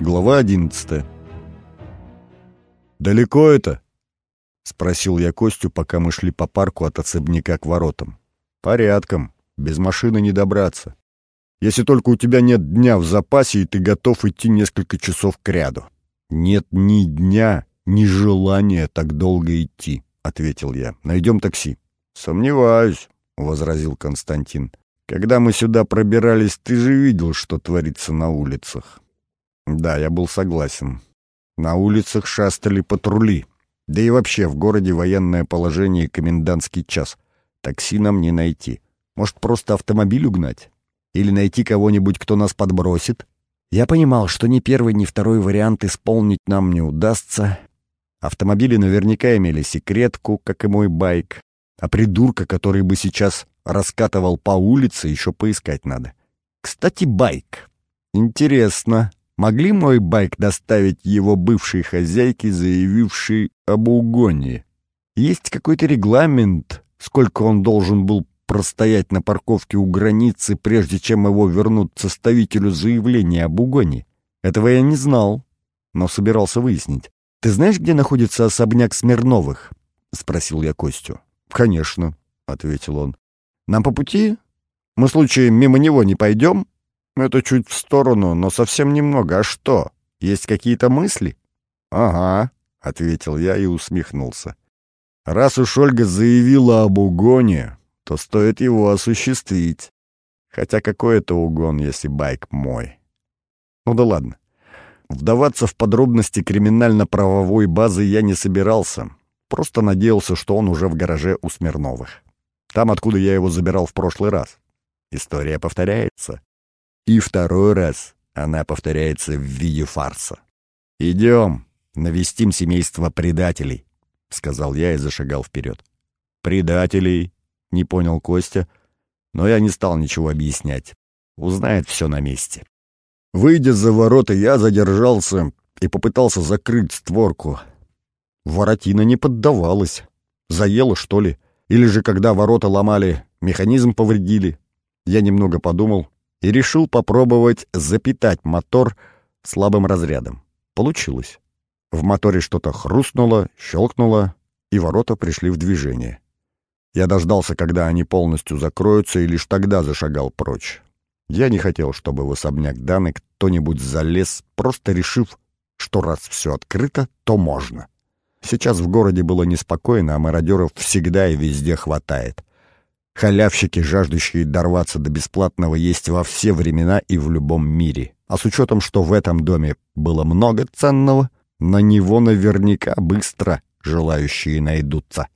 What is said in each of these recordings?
Глава одиннадцатая. «Далеко это?» — спросил я Костю, пока мы шли по парку от особняка к воротам. «Порядком. Без машины не добраться. Если только у тебя нет дня в запасе, и ты готов идти несколько часов к ряду». «Нет ни дня, ни желания так долго идти», — ответил я. «Найдем такси». «Сомневаюсь», — возразил Константин. «Когда мы сюда пробирались, ты же видел, что творится на улицах». Да, я был согласен. На улицах шастали патрули. Да и вообще в городе военное положение и комендантский час. Такси нам не найти. Может, просто автомобиль угнать? Или найти кого-нибудь, кто нас подбросит? Я понимал, что ни первый, ни второй вариант исполнить нам не удастся. Автомобили наверняка имели секретку, как и мой байк. А придурка, который бы сейчас раскатывал по улице, еще поискать надо. Кстати, байк. Интересно, могли мой байк доставить его бывшей хозяйке, заявившей об угоне? Есть какой-то регламент, сколько он должен был простоять на парковке у границы, прежде чем его вернут составителю заявления об угоне? Этого я не знал, но собирался выяснить. «Ты знаешь, где находится особняк Смирновых?» — спросил я Костю. «Конечно», — ответил он. «Нам по пути? Мы случаем мимо него не пойдем?» Это чуть в сторону, но совсем немного. А что? Есть какие-то мысли? Ага, ответил я и усмехнулся. Раз уж Ольга заявила об угоне, то стоит его осуществить. Хотя какой это угон, если байк мой? Ну да ладно. Вдаваться в подробности криминально-правовой базы я не собирался. Просто надеялся, что он уже в гараже у Смирновых. Там, откуда я его забирал в прошлый раз. История повторяется. И второй раз она повторяется в виде фарса. «Идем, навестим семейство предателей», — сказал я и зашагал вперед. «Предателей?» — не понял Костя, но я не стал ничего объяснять. Узнает все на месте. Выйдя за ворота, я задержался и попытался закрыть створку. Воротина не поддавалась. Заела, что ли? Или же, когда ворота ломали, механизм повредили? Я немного подумал и решил попробовать запитать мотор слабым разрядом. Получилось. В моторе что-то хрустнуло, щелкнуло, и ворота пришли в движение. Я дождался, когда они полностью закроются, и лишь тогда зашагал прочь. Я не хотел, чтобы в особняк Даны кто-нибудь залез, просто решив, что раз все открыто, то можно. Сейчас в городе было неспокойно, а мародеров всегда и везде хватает. Халявщики, жаждущие дорваться до бесплатного, есть во все времена и в любом мире. А с учетом, что в этом доме было много ценного, на него наверняка быстро желающие найдутся.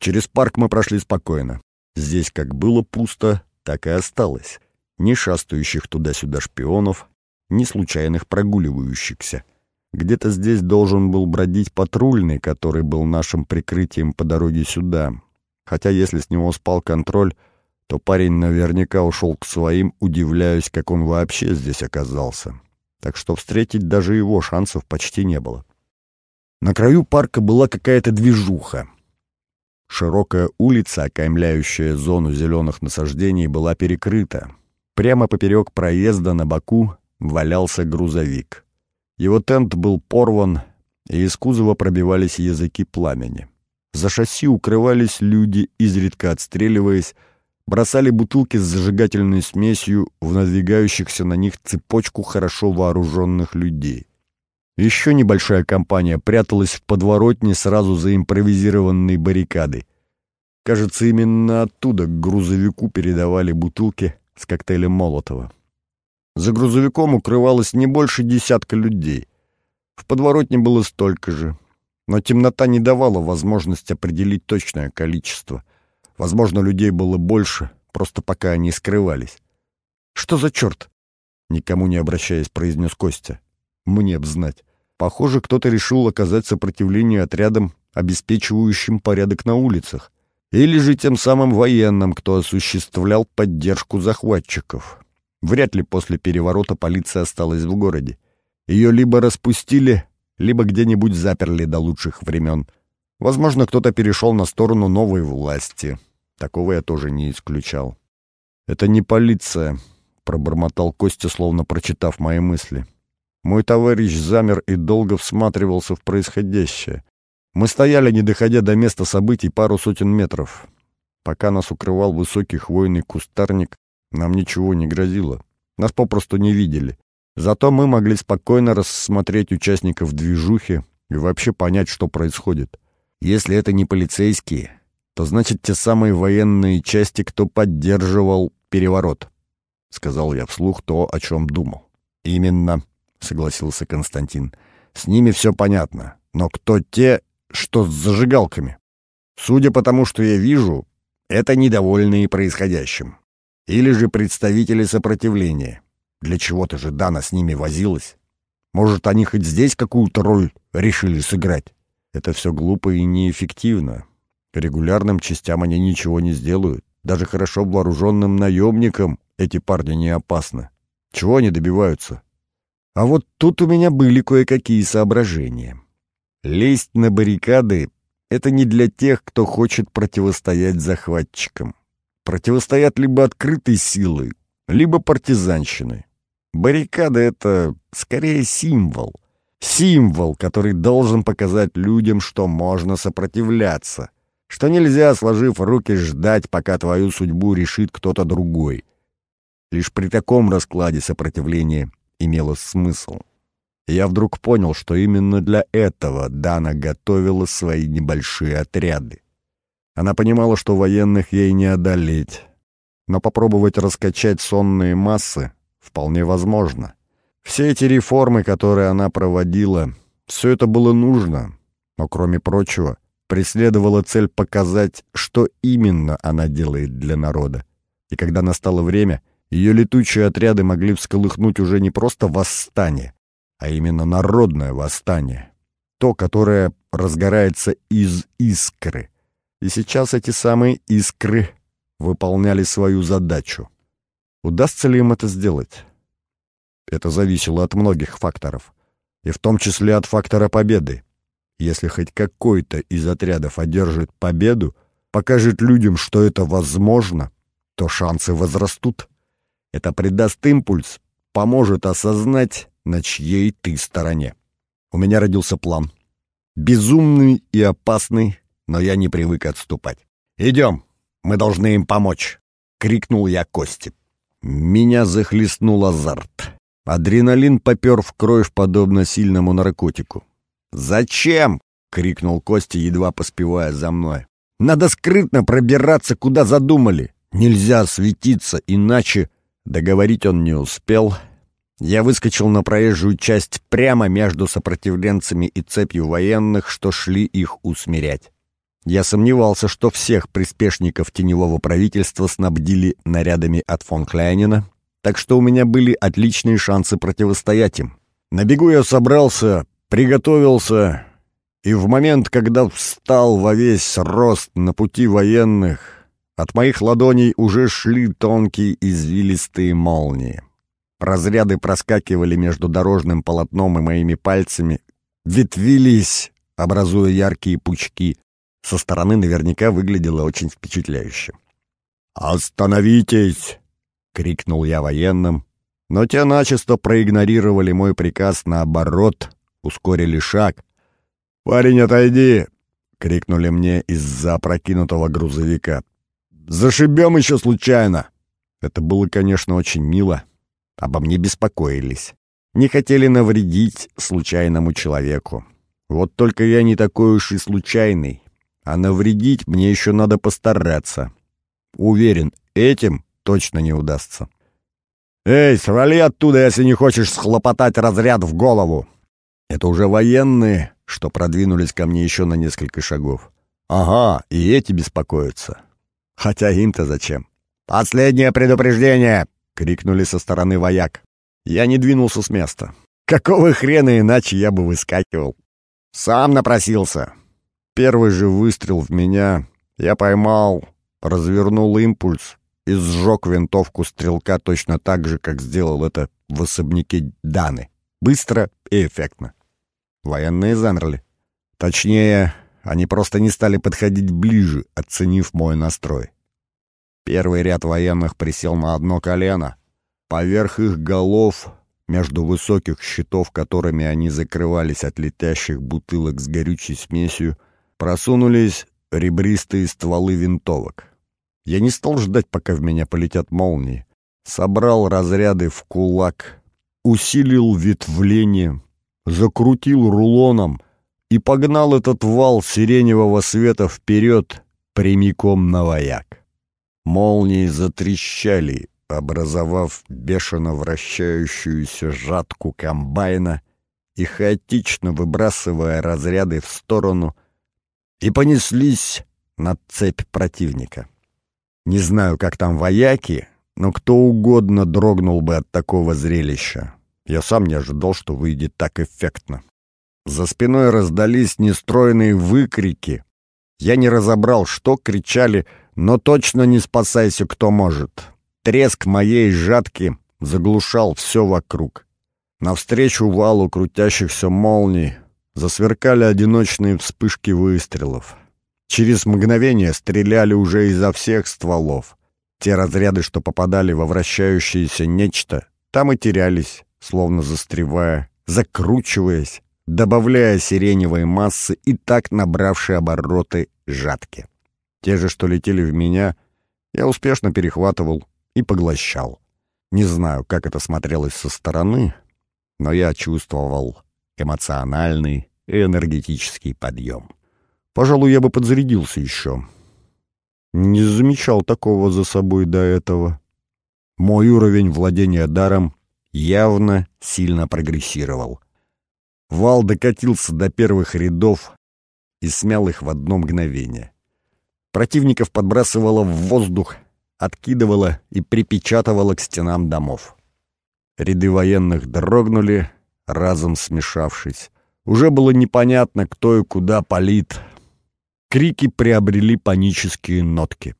Через парк мы прошли спокойно. Здесь как было пусто, так и осталось. Ни шастающих туда-сюда шпионов, ни случайных прогуливающихся. Где-то здесь должен был бродить патрульный, который был нашим прикрытием по дороге сюда, Хотя если с него спал контроль, то парень наверняка ушел к своим, удивляясь, как он вообще здесь оказался. Так что встретить даже его шансов почти не было. На краю парка была какая-то движуха. Широкая улица, окаймляющая зону зеленых насаждений, была перекрыта. Прямо поперек проезда на боку валялся грузовик. Его тент был порван, и из кузова пробивались языки пламени. За шасси укрывались люди, изредка отстреливаясь, бросали бутылки с зажигательной смесью в надвигающихся на них цепочку хорошо вооруженных людей. Еще небольшая компания пряталась в подворотне сразу за импровизированной баррикадой. Кажется, именно оттуда к грузовику передавали бутылки с коктейлем Молотова. За грузовиком укрывалось не больше десятка людей. В подворотне было столько же но темнота не давала возможность определить точное количество. Возможно, людей было больше, просто пока они скрывались. «Что за черт?» — никому не обращаясь, произнес Костя. «Мне б знать. Похоже, кто-то решил оказать сопротивление отрядам, обеспечивающим порядок на улицах. Или же тем самым военным, кто осуществлял поддержку захватчиков. Вряд ли после переворота полиция осталась в городе. Ее либо распустили, либо где-нибудь заперли до лучших времен. Возможно, кто-то перешел на сторону новой власти. Такого я тоже не исключал. «Это не полиция», — пробормотал Костя, словно прочитав мои мысли. Мой товарищ замер и долго всматривался в происходящее. Мы стояли, не доходя до места событий, пару сотен метров. Пока нас укрывал высокий хвойный кустарник, нам ничего не грозило. Нас попросту не видели. Зато мы могли спокойно рассмотреть участников движухи и вообще понять, что происходит. Если это не полицейские, то значит те самые военные части, кто поддерживал переворот. Сказал я вслух то, о чем думал. Именно, согласился Константин. С ними все понятно. Но кто те, что с зажигалками? Судя по тому, что я вижу, это недовольные происходящим. Или же представители сопротивления. Для чего-то же Дана с ними возилась. Может, они хоть здесь какую-то роль решили сыграть? Это все глупо и неэффективно. Регулярным частям они ничего не сделают. Даже хорошо вооруженным наемникам эти парни не опасны. Чего они добиваются? А вот тут у меня были кое-какие соображения. Лезть на баррикады — это не для тех, кто хочет противостоять захватчикам. Противостоят либо открытой силой, либо партизанщиной. Баррикада — это скорее символ. Символ, который должен показать людям, что можно сопротивляться, что нельзя, сложив руки, ждать, пока твою судьбу решит кто-то другой. Лишь при таком раскладе сопротивление имело смысл. я вдруг понял, что именно для этого Дана готовила свои небольшие отряды. Она понимала, что военных ей не одолеть, но попробовать раскачать сонные массы вполне возможно. Все эти реформы, которые она проводила, все это было нужно, но, кроме прочего, преследовала цель показать, что именно она делает для народа. И когда настало время, ее летучие отряды могли всколыхнуть уже не просто восстание, а именно народное восстание. То, которое разгорается из искры. И сейчас эти самые искры выполняли свою задачу. Удастся ли им это сделать? Это зависело от многих факторов, и в том числе от фактора победы. Если хоть какой-то из отрядов одержит победу, покажет людям, что это возможно, то шансы возрастут. Это придаст импульс, поможет осознать, на чьей ты стороне. У меня родился план. Безумный и опасный, но я не привык отступать. «Идем, мы должны им помочь!» — крикнул я Кости. Меня захлестнул азарт. Адреналин попер в кровь, подобно сильному наркотику. «Зачем?» — крикнул Костя, едва поспевая за мной. «Надо скрытно пробираться, куда задумали. Нельзя светиться, иначе...» Договорить он не успел. Я выскочил на проезжую часть прямо между сопротивленцами и цепью военных, что шли их усмирять. Я сомневался, что всех приспешников теневого правительства снабдили нарядами от фон Кляйнина, так что у меня были отличные шансы противостоять им. На бегу я собрался, приготовился, и в момент, когда встал во весь рост на пути военных, от моих ладоней уже шли тонкие извилистые молнии. Разряды проскакивали между дорожным полотном и моими пальцами, ветвились, образуя яркие пучки. Со стороны наверняка выглядело очень впечатляюще. «Остановитесь!» крикнул я военным, но те начисто проигнорировали мой приказ наоборот, ускорили шаг. «Парень, отойди!» — крикнули мне из-за опрокинутого грузовика. «Зашибем еще случайно!» Это было, конечно, очень мило. Обо мне беспокоились. Не хотели навредить случайному человеку. Вот только я не такой уж и случайный. А навредить мне еще надо постараться. Уверен, этим точно не удастся. «Эй, свали оттуда, если не хочешь схлопотать разряд в голову!» Это уже военные, что продвинулись ко мне еще на несколько шагов. Ага, и эти беспокоятся. Хотя им-то зачем? «Последнее предупреждение!» — крикнули со стороны вояк. Я не двинулся с места. Какого хрена иначе я бы выскакивал? Сам напросился. Первый же выстрел в меня я поймал, развернул импульс и сжег винтовку стрелка точно так же, как сделал это в особняке Даны. Быстро и эффектно. Военные замерли. Точнее, они просто не стали подходить ближе, оценив мой настрой. Первый ряд военных присел на одно колено. Поверх их голов между высоких щитов, которыми они закрывались от летящих бутылок с горючей смесью, просунулись ребристые стволы винтовок. Я не стал ждать, пока в меня полетят молнии. Собрал разряды в кулак, усилил ветвление, закрутил рулоном и погнал этот вал сиреневого света вперед прямиком на вояк. Молнии затрещали, образовав бешено вращающуюся жатку комбайна и хаотично выбрасывая разряды в сторону, и понеслись на цепь противника. Не знаю, как там вояки, но кто угодно дрогнул бы от такого зрелища. Я сам не ожидал, что выйдет так эффектно. За спиной раздались нестройные выкрики. Я не разобрал, что кричали, но точно не спасайся, кто может. Треск моей жатки заглушал все вокруг. Навстречу валу крутящихся молний засверкали одиночные вспышки выстрелов. Через мгновение стреляли уже изо всех стволов. Те разряды, что попадали во вращающееся нечто, там и терялись, словно застревая, закручиваясь, добавляя сиреневой массы и так набравшие обороты жатки. Те же, что летели в меня, я успешно перехватывал и поглощал. Не знаю, как это смотрелось со стороны, но я чувствовал эмоциональный и энергетический подъем. Пожалуй, я бы подзарядился еще. Не замечал такого за собой до этого. Мой уровень владения даром явно сильно прогрессировал. Вал докатился до первых рядов и смял их в одно мгновение. Противников подбрасывало в воздух, откидывало и припечатывало к стенам домов. Ряды военных дрогнули, разом смешавшись. Уже было непонятно, кто и куда палит. Крики приобрели панические нотки.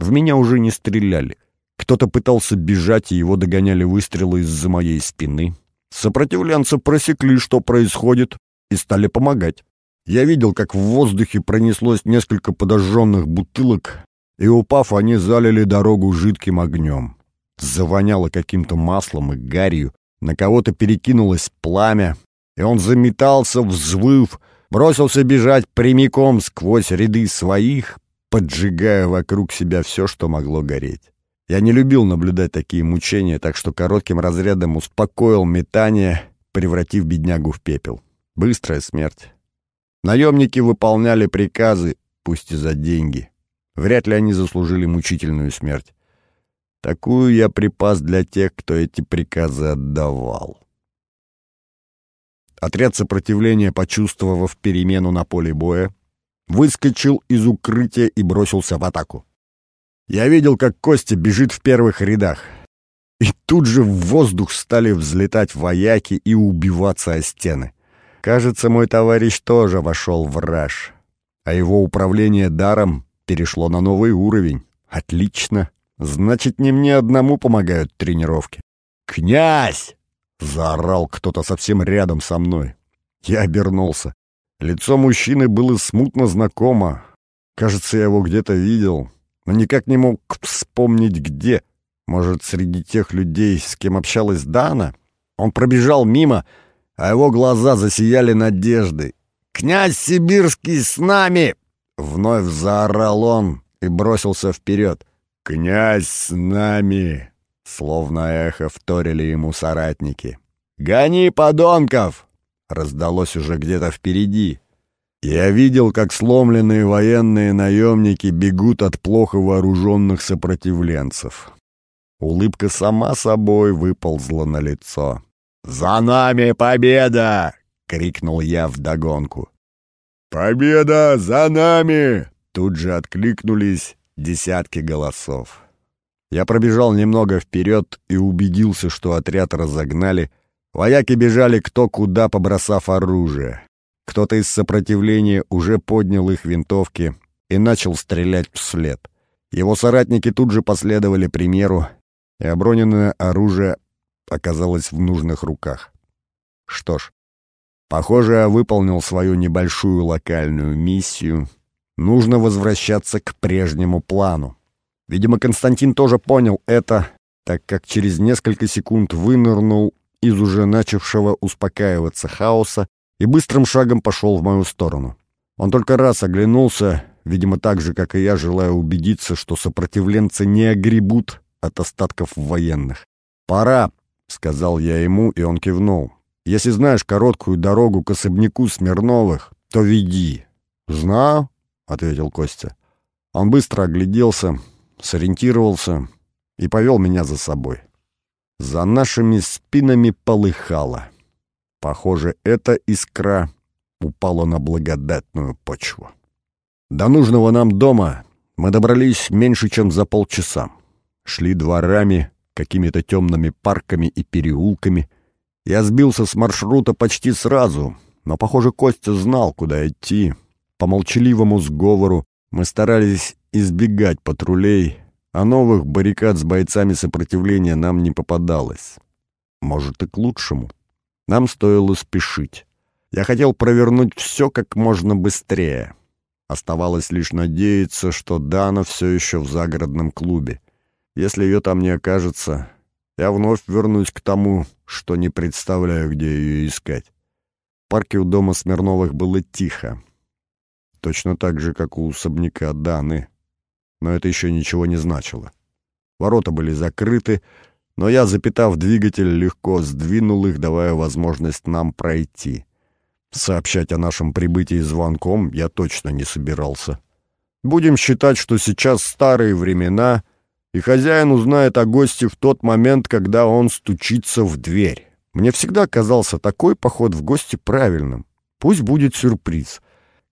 В меня уже не стреляли. Кто-то пытался бежать, и его догоняли выстрелы из-за моей спины. Сопротивленцы просекли, что происходит, и стали помогать. Я видел, как в воздухе пронеслось несколько подожженных бутылок, и, упав, они залили дорогу жидким огнем. Завоняло каким-то маслом и гарью, на кого-то перекинулось пламя, и он заметался, взвыв, бросился бежать прямиком сквозь ряды своих, поджигая вокруг себя все, что могло гореть. Я не любил наблюдать такие мучения, так что коротким разрядом успокоил метание, превратив беднягу в пепел. Быстрая смерть. Наемники выполняли приказы, пусть и за деньги. Вряд ли они заслужили мучительную смерть. Такую я припас для тех, кто эти приказы отдавал. Отряд сопротивления, почувствовав перемену на поле боя, выскочил из укрытия и бросился в атаку. Я видел, как Костя бежит в первых рядах. И тут же в воздух стали взлетать вояки и убиваться о стены. Кажется, мой товарищ тоже вошел в раж, а его управление даром перешло на новый уровень. Отлично. Значит, не мне одному помогают тренировки. «Князь!» — заорал кто-то совсем рядом со мной. Я обернулся. Лицо мужчины было смутно знакомо. Кажется, я его где-то видел, но никак не мог вспомнить, где. Может, среди тех людей, с кем общалась Дана? Он пробежал мимо, а его глаза засияли надеждой. «Князь Сибирский с нами!» Вновь заорал он и бросился вперед. «Князь с нами!» Словно эхо вторили ему соратники. «Гони, подонков!» Раздалось уже где-то впереди. Я видел, как сломленные военные наемники бегут от плохо вооруженных сопротивленцев. Улыбка сама собой выползла на лицо. «За нами победа!» — крикнул я вдогонку. «Победа за нами!» Тут же откликнулись десятки голосов. Я пробежал немного вперед и убедился, что отряд разогнали. Вояки бежали кто куда, побросав оружие. Кто-то из сопротивления уже поднял их винтовки и начал стрелять вслед. Его соратники тут же последовали примеру, и оброненное оружие оказалось в нужных руках. Что ж, Похоже, я выполнил свою небольшую локальную миссию. Нужно возвращаться к прежнему плану. Видимо, Константин тоже понял это, так как через несколько секунд вынырнул из уже начавшего успокаиваться хаоса и быстрым шагом пошел в мою сторону. Он только раз оглянулся, видимо, так же, как и я, желая убедиться, что сопротивленцы не огребут от остатков военных. «Пора», — сказал я ему, и он кивнул. «Если знаешь короткую дорогу к особняку Смирновых, то веди». «Знаю», — ответил Костя. Он быстро огляделся, сориентировался и повел меня за собой. За нашими спинами полыхало. Похоже, эта искра упала на благодатную почву. До нужного нам дома мы добрались меньше, чем за полчаса. Шли дворами, какими-то темными парками и переулками. Я сбился с маршрута почти сразу, но, похоже, Костя знал, куда идти. По молчаливому сговору мы старались избегать патрулей, а новых баррикад с бойцами сопротивления нам не попадалось. Может, и к лучшему. Нам стоило спешить. Я хотел провернуть все как можно быстрее. Оставалось лишь надеяться, что Дана все еще в загородном клубе. Если ее там не окажется, я вновь вернусь к тому, что не представляю, где ее искать. В парке у дома Смирновых было тихо. Точно так же, как у особняка Даны. Но это еще ничего не значило. Ворота были закрыты, но я, запитав двигатель, легко сдвинул их, давая возможность нам пройти. Сообщать о нашем прибытии звонком я точно не собирался. Будем считать, что сейчас старые времена, и хозяин узнает о госте в тот момент, когда он стучится в дверь. Мне всегда казался такой поход в гости правильным. Пусть будет сюрприз.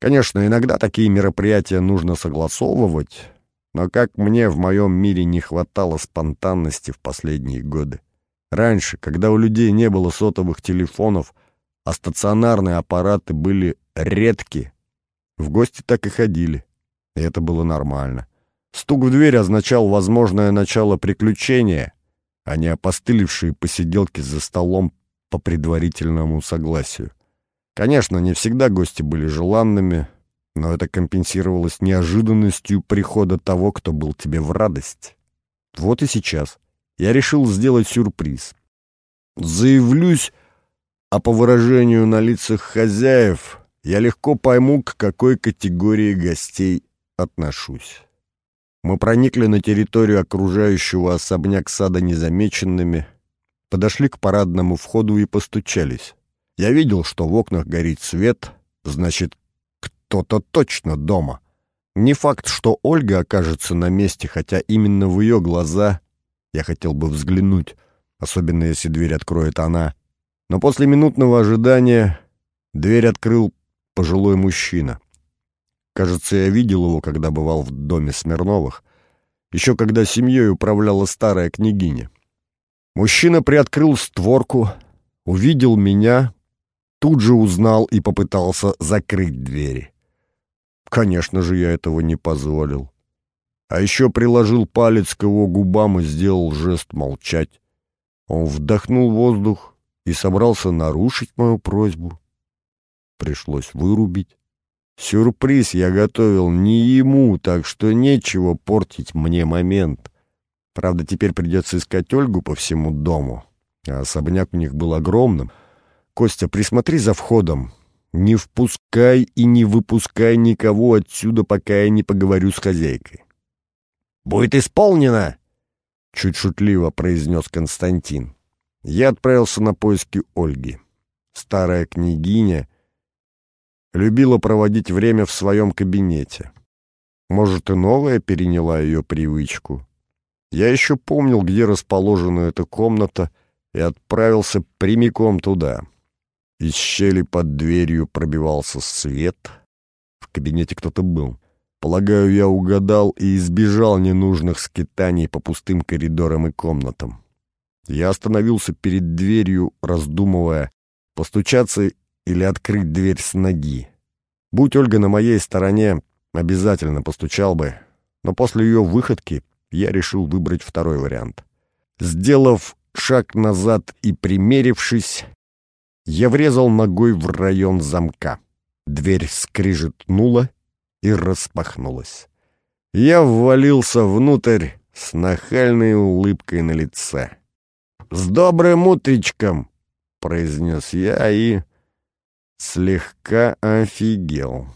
Конечно, иногда такие мероприятия нужно согласовывать, но как мне в моем мире не хватало спонтанности в последние годы. Раньше, когда у людей не было сотовых телефонов, а стационарные аппараты были редки, в гости так и ходили. И это было нормально. Стук в дверь означал возможное начало приключения, а не опостылевшие посиделки за столом по предварительному согласию. Конечно, не всегда гости были желанными, но это компенсировалось неожиданностью прихода того, кто был тебе в радость. Вот и сейчас я решил сделать сюрприз. Заявлюсь, а по выражению на лицах хозяев я легко пойму, к какой категории гостей отношусь. Мы проникли на территорию окружающего особняк сада незамеченными, подошли к парадному входу и постучались. Я видел, что в окнах горит свет, значит, кто-то точно дома. Не факт, что Ольга окажется на месте, хотя именно в ее глаза я хотел бы взглянуть, особенно если дверь откроет она. Но после минутного ожидания дверь открыл пожилой мужчина. Кажется, я видел его, когда бывал в доме Смирновых, еще когда семьей управляла старая княгиня. Мужчина приоткрыл створку, увидел меня, тут же узнал и попытался закрыть двери. Конечно же, я этого не позволил. А еще приложил палец к его губам и сделал жест молчать. Он вдохнул воздух и собрался нарушить мою просьбу. Пришлось вырубить. Сюрприз я готовил не ему, так что нечего портить мне момент. Правда, теперь придется искать Ольгу по всему дому. А особняк у них был огромным. Костя, присмотри за входом. Не впускай и не выпускай никого отсюда, пока я не поговорю с хозяйкой. «Будет исполнено!» — чуть шутливо произнес Константин. Я отправился на поиски Ольги. Старая княгиня любила проводить время в своем кабинете. Может, и новая переняла ее привычку. Я еще помнил, где расположена эта комната, и отправился прямиком туда. Из щели под дверью пробивался свет. В кабинете кто-то был. Полагаю, я угадал и избежал ненужных скитаний по пустым коридорам и комнатам. Я остановился перед дверью, раздумывая, постучаться или открыть дверь с ноги. Будь Ольга на моей стороне, обязательно постучал бы, но после ее выходки я решил выбрать второй вариант. Сделав шаг назад и примерившись, я врезал ногой в район замка. Дверь скрижетнула и распахнулась. Я ввалился внутрь с нахальной улыбкой на лице. «С добрым утречком, произнес я и слегка офигел.